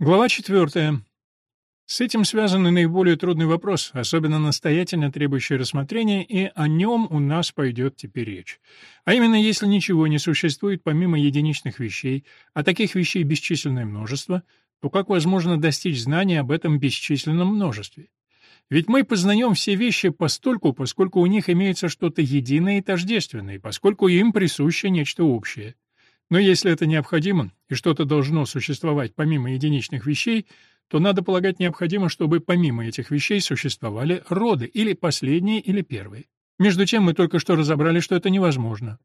Глава четвертая. С этим связан наиболее трудный вопрос, особенно настоятельно требующий рассмотрения, и о нем у нас пойдет теперь речь. А именно, если ничего не существует помимо единичных вещей, а таких вещей бесчисленное множество, то как возможно достичь знания об этом бесчисленном множестве? Ведь мы познаем все вещи постольку, поскольку у них имеется что-то единое и тождественное, поскольку им присуще нечто общее. Но если это необходимо, и что-то должно существовать помимо единичных вещей, то надо полагать необходимо, чтобы помимо этих вещей существовали роды, или последние, или первые. Между тем мы только что разобрали, что это невозможно.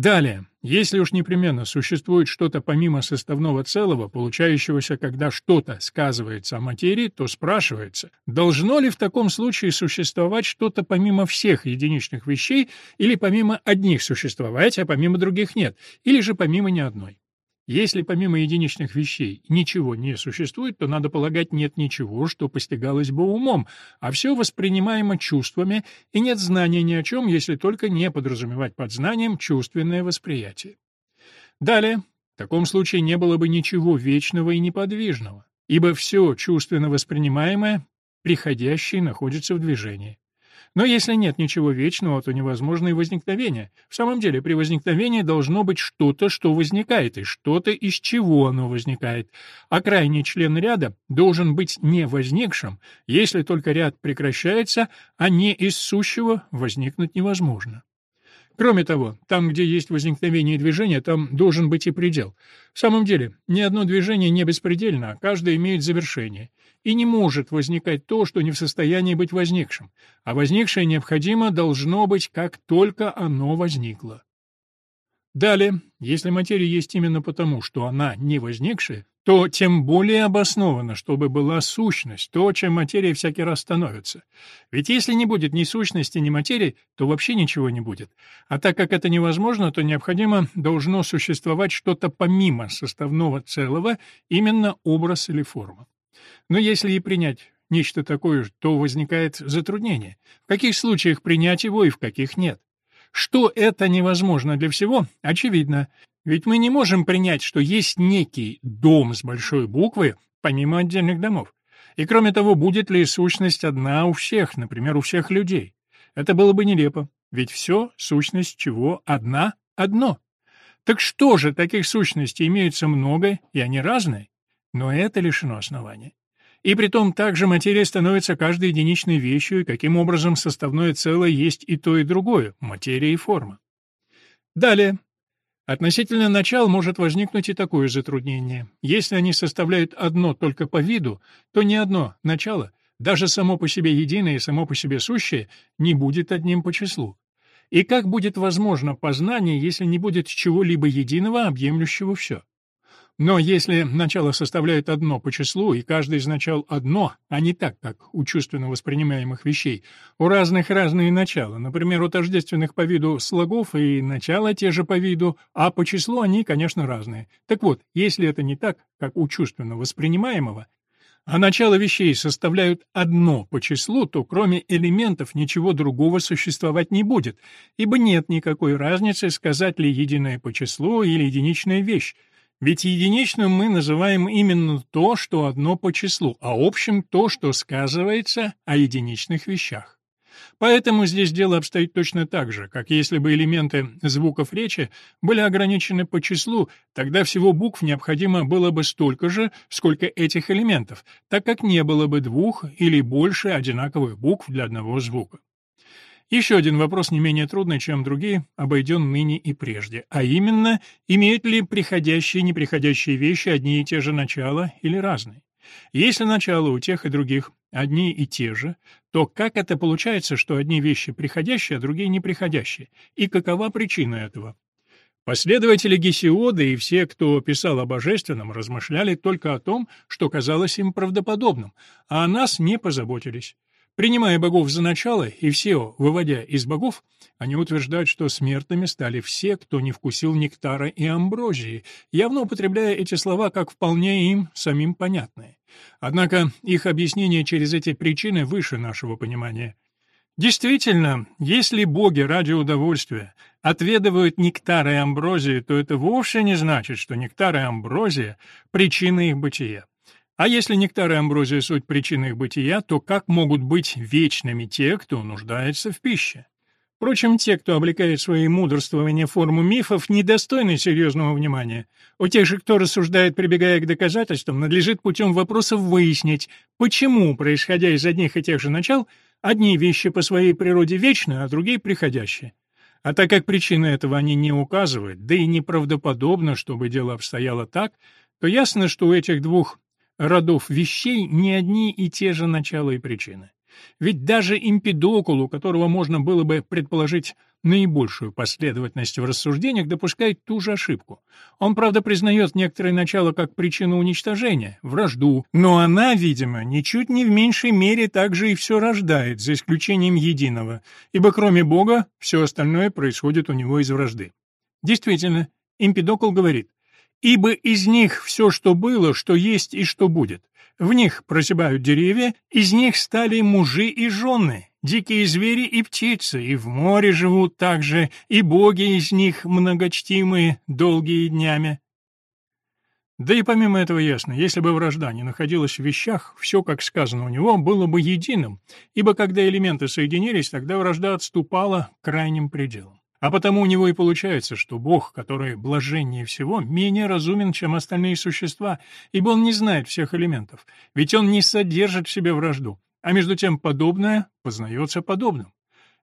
Далее, если уж непременно существует что-то помимо составного целого, получающегося, когда что-то сказывается о материи, то спрашивается, должно ли в таком случае существовать что-то помимо всех единичных вещей или помимо одних существовать, а помимо других нет, или же помимо ни одной. Если помимо единичных вещей ничего не существует, то, надо полагать, нет ничего, что постигалось бы умом, а все воспринимаемо чувствами, и нет знания ни о чем, если только не подразумевать под знанием чувственное восприятие. Далее, в таком случае не было бы ничего вечного и неподвижного, ибо все чувственно воспринимаемое, приходящее, находится в движении. Но если нет ничего вечного, то невозможно и возникновение. В самом деле, при возникновении должно быть что-то, что возникает, и что-то, из чего оно возникает. А крайний член ряда должен быть не возникшим, если только ряд прекращается, а не из сущего возникнуть невозможно. Кроме того, там, где есть возникновение движения, там должен быть и предел. В самом деле, ни одно движение не беспредельно, а каждое имеет завершение. И не может возникать то, что не в состоянии быть возникшим. А возникшее необходимо должно быть, как только оно возникло. Далее, если материя есть именно потому, что она не возникшая, то тем более обосновано, чтобы была сущность, то, чем материя всякий раз становится. Ведь если не будет ни сущности, ни материи, то вообще ничего не будет. А так как это невозможно, то необходимо должно существовать что-то помимо составного целого, именно образ или форма. Но если и принять нечто такое, то возникает затруднение. В каких случаях принять его и в каких нет? Что это невозможно для всего, очевидно. Ведь мы не можем принять, что есть некий дом с большой буквы, помимо отдельных домов. И кроме того, будет ли сущность одна у всех, например, у всех людей? Это было бы нелепо, ведь все, сущность чего, одна, одно. Так что же, таких сущностей имеется много, и они разные? Но это лишено основания. И притом также материя становится каждой единичной вещью, и каким образом составное целое есть и то, и другое — материя и форма. Далее, Относительно начал может возникнуть и такое затруднение. Если они составляют одно только по виду, то ни одно начало, даже само по себе единое и само по себе сущее, не будет одним по числу. И как будет возможно познание, если не будет чего-либо единого, объемлющего все? Но если начало составляет одно по числу, и каждый из начал одно, а не так, как у чувственно воспринимаемых вещей, у разных разные начала, например, у тождественных по виду слогов и начала те же по виду, а по числу они, конечно, разные. Так вот, если это не так, как у чувственно воспринимаемого, а начало вещей составляют одно по числу, то кроме элементов ничего другого существовать не будет, ибо нет никакой разницы, сказать ли единое по числу или единичная вещь, ведь единичным мы называем именно то, что одно по числу, а общим то, что сказывается о единичных вещах. Поэтому здесь дело обстоит точно так же, как если бы элементы звуков речи были ограничены по числу, тогда всего букв необходимо было бы столько же, сколько этих элементов, так как не было бы двух или больше одинаковых букв для одного звука. Еще один вопрос не менее трудный, чем другие, обойден ныне и прежде, а именно, имеют ли приходящие и неприходящие вещи одни и те же начала или разные? Если начала у тех и других одни и те же, то как это получается, что одни вещи приходящие, а другие неприходящие? И какова причина этого? Последователи Гесиода и все, кто писал о божественном, размышляли только о том, что казалось им правдоподобным, а о нас не позаботились. Принимая богов за начало и все выводя из богов, они утверждают, что смертными стали все, кто не вкусил нектара и амброзии, явно употребляя эти слова как вполне им самим понятные. Однако их объяснение через эти причины выше нашего понимания. Действительно, если боги ради удовольствия отведывают нектар и амброзию, то это вовсе не значит, что нектар и амброзия — причина их бытия. А если нектар и амброзия суть причины их бытия, то как могут быть вечными те, кто нуждается в пище? Впрочем, те, кто облекает свои мудрствования в форму мифов, недостойны серьезного внимания. У тех же, кто рассуждает, прибегая к доказательствам, надлежит путем вопросов выяснить, почему, происходя из одних и тех же начал, одни вещи по своей природе вечны, а другие приходящие. А так как причины этого они не указывают, да и неправдоподобно, чтобы дело обстояло так, то ясно, что у этих двух родов вещей не одни и те же начала и причины. Ведь даже Эмпидокул, у которого можно было бы предположить наибольшую последовательность в рассуждениях, допускает ту же ошибку. Он, правда, признает некоторые начала как причину уничтожения, вражду, но она, видимо, ничуть не в меньшей мере также и все рождает, за исключением единого, ибо кроме Бога все остальное происходит у него из вражды. Действительно, Эмпидокл говорит, «Ибо из них все, что было, что есть и что будет. В них прозябают деревья, из них стали мужи и жены, дикие звери и птицы, и в море живут также, и боги из них многочтимые, долгие днями. Да и помимо этого ясно, если бы вражда не находилась в вещах, все, как сказано у него, было бы единым, ибо когда элементы соединились, тогда вражда отступала к крайним пределам. А потому у него и получается, что Бог, который блаженнее всего, менее разумен, чем остальные существа, ибо он не знает всех элементов, ведь он не содержит в себе вражду, а между тем подобное познается подобным.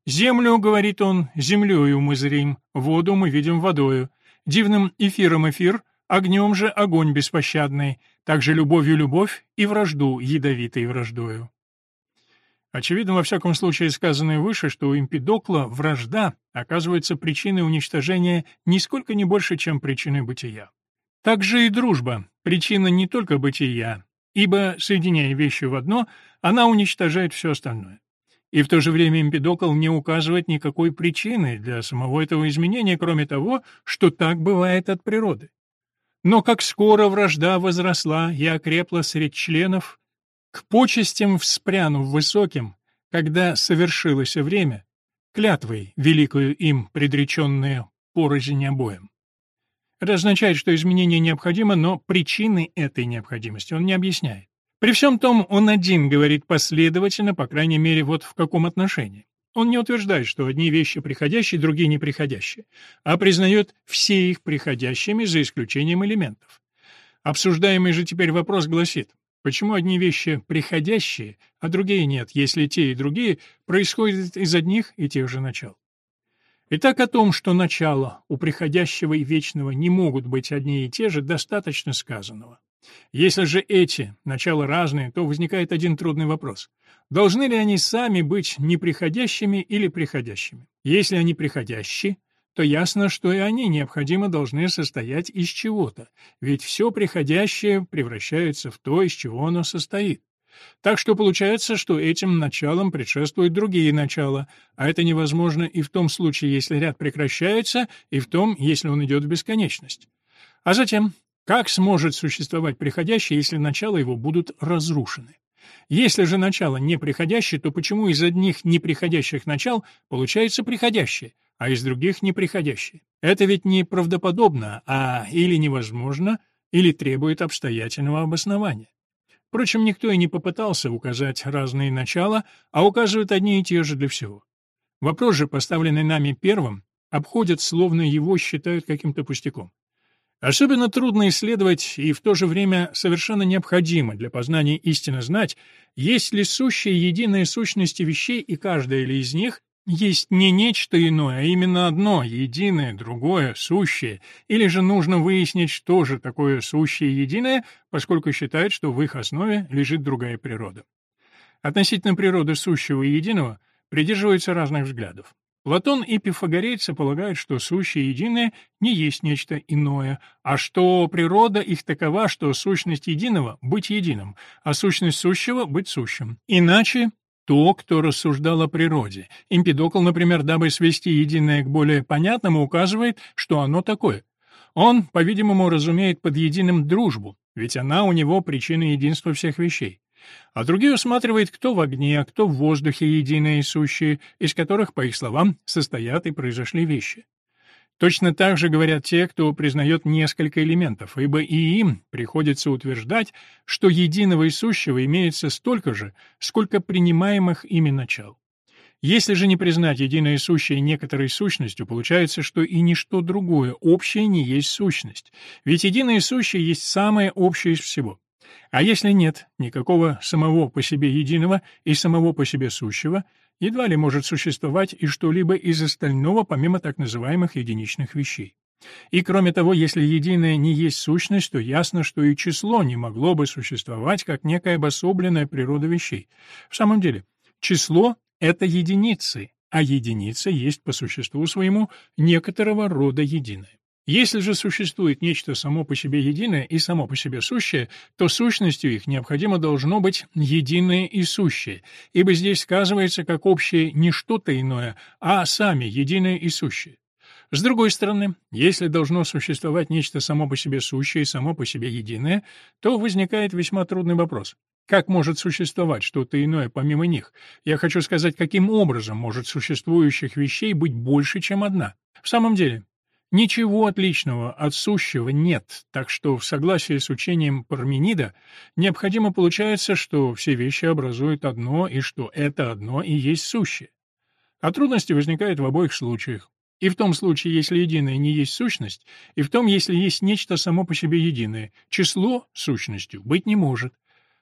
Землю, говорит он, землею мы зрим, воду мы видим водою, дивным эфиром эфир, огнем же огонь беспощадный, также любовью любовь и вражду ядовитой враждою. Очевидно, во всяком случае, сказанное выше, что у Эмпидокла вражда оказывается причиной уничтожения нисколько не больше, чем причиной бытия. Также и дружба — причина не только бытия, ибо, соединяя вещи в одно, она уничтожает все остальное. И в то же время Эмпидокл не указывает никакой причины для самого этого изменения, кроме того, что так бывает от природы. Но как скоро вражда возросла и окрепла среди членов, к почестям вспрянув высоким, когда совершилось время, клятвой великую им предреченную порознь обоим. Это означает, что изменение необходимо, но причины этой необходимости он не объясняет. При всем том, он один говорит последовательно, по крайней мере, вот в каком отношении. Он не утверждает, что одни вещи приходящие, другие неприходящие, а признает все их приходящими за исключением элементов. Обсуждаемый же теперь вопрос гласит, Почему одни вещи приходящие, а другие нет, если те и другие происходят из одних и тех же начал? Итак, о том, что начало у приходящего и вечного не могут быть одни и те же, достаточно сказанного. Если же эти начала разные, то возникает один трудный вопрос. Должны ли они сами быть неприходящими или приходящими? Если они приходящие, то ясно, что и они необходимо должны состоять из чего-то, ведь все приходящее превращается в то, из чего оно состоит. Так что получается, что этим началом предшествуют другие начала, а это невозможно и в том случае, если ряд прекращается, и в том, если он идет в бесконечность. А затем, как сможет существовать приходящее, если начала его будут разрушены? Если же начало неприходящее, то почему из одних неприходящих начал получается приходящее, а из других неприходящее? Это ведь не правдоподобно, а или невозможно, или требует обстоятельного обоснования. Впрочем, никто и не попытался указать разные начала, а указывают одни и те же для всего. Вопрос же, поставленный нами первым, обходят, словно его считают каким-то пустяком. Особенно трудно исследовать и в то же время совершенно необходимо для познания истины знать, есть ли сущие единые сущности вещей, и каждая ли из них есть не нечто иное, а именно одно, единое, другое, сущее, или же нужно выяснить, что же такое сущее единое, поскольку считают, что в их основе лежит другая природа. Относительно природы сущего и единого придерживаются разных взглядов. Платон и пифагорейцы полагают, что сущее единое не есть нечто иное, а что природа их такова, что сущность единого — быть единым, а сущность сущего — быть сущим. Иначе то, кто рассуждал о природе. Эмпидокл, например, дабы свести единое к более понятному, указывает, что оно такое. Он, по-видимому, разумеет под единым дружбу, ведь она у него причина единства всех вещей а другие усматривает, кто в огне, а кто в воздухе единое и сущее, из которых, по их словам, состоят и произошли вещи. Точно так же говорят те, кто признает несколько элементов, ибо и им приходится утверждать, что единого и сущего имеется столько же, сколько принимаемых ими начал. Если же не признать единое сущее некоторой сущностью, получается, что и ничто другое общее не есть сущность, ведь единое сущее есть самое общее из всего. А если нет никакого самого по себе единого и самого по себе сущего, едва ли может существовать и что-либо из остального, помимо так называемых единичных вещей. И кроме того, если единое не есть сущность, то ясно, что и число не могло бы существовать как некая обособленная природа вещей. В самом деле, число это единицы, а единица есть по существу своему некоторого рода единое. Если же существует нечто само по себе единое и само по себе сущее, то сущностью их необходимо должно быть единое и сущее, ибо здесь сказывается как общее не что-то иное, а сами единое и сущее. С другой стороны, если должно существовать нечто само по себе сущее и само по себе единое, то возникает весьма трудный вопрос. Как может существовать что-то иное помимо них? Я хочу сказать, каким образом может существующих вещей быть больше, чем одна? В самом деле, ничего отличного от сущего нет, так что в согласии с учением Парменида необходимо получается, что все вещи образуют одно и что это одно и есть сущее. А трудности возникают в обоих случаях. И в том случае, если единое не есть сущность, и в том, если есть нечто само по себе единое, число сущностью быть не может.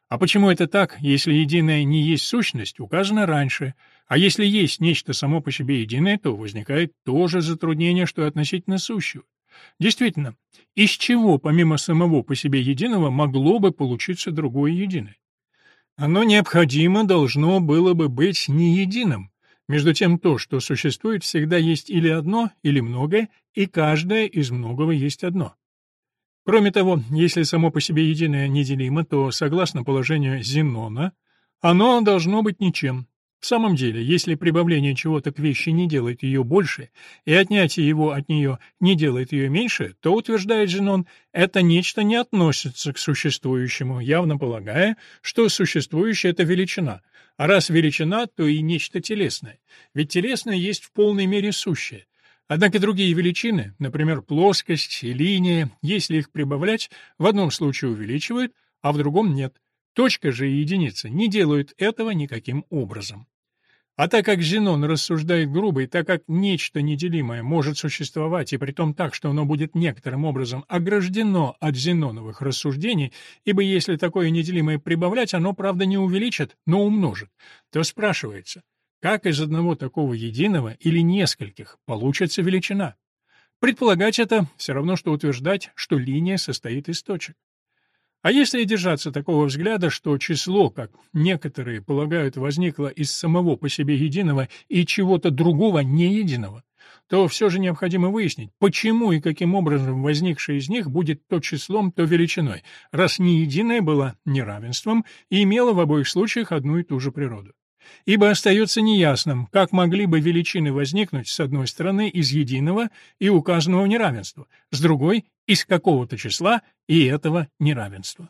А почему это так, если единое не есть сущность, указано раньше, а если есть нечто само по себе единое, то возникает то же затруднение, что и относительно сущего. Действительно, из чего, помимо самого по себе единого, могло бы получиться другое единое? Оно необходимо должно было бы быть не единым. Между тем, то, что существует, всегда есть или одно, или многое, и каждое из многого есть одно. Кроме того, если само по себе единое неделимо, то, согласно положению Зенона, оно должно быть ничем. В самом деле, если прибавление чего-то к вещи не делает ее больше, и отнятие его от нее не делает ее меньше, то, утверждает Зенон, это нечто не относится к существующему, явно полагая, что существующее — это величина, а раз величина, то и нечто телесное, ведь телесное есть в полной мере сущее. Однако другие величины, например, плоскость и линия, если их прибавлять, в одном случае увеличивают, а в другом нет. Точка же и единица не делают этого никаким образом. А так как Зенон рассуждает грубо, и так как нечто неделимое может существовать, и при том так, что оно будет некоторым образом ограждено от Зеноновых рассуждений, ибо если такое неделимое прибавлять, оно, правда, не увеличит, но умножит, то спрашивается, как из одного такого единого или нескольких получится величина? Предполагать это все равно, что утверждать, что линия состоит из точек. А если держаться такого взгляда, что число, как некоторые полагают, возникло из самого по себе единого и чего-то другого не единого, то все же необходимо выяснить, почему и каким образом возникшее из них будет то числом, то величиной, раз не единое было неравенством и имело в обоих случаях одну и ту же природу ибо остается неясным, как могли бы величины возникнуть с одной стороны из единого и указанного неравенства, с другой — из какого-то числа и этого неравенства.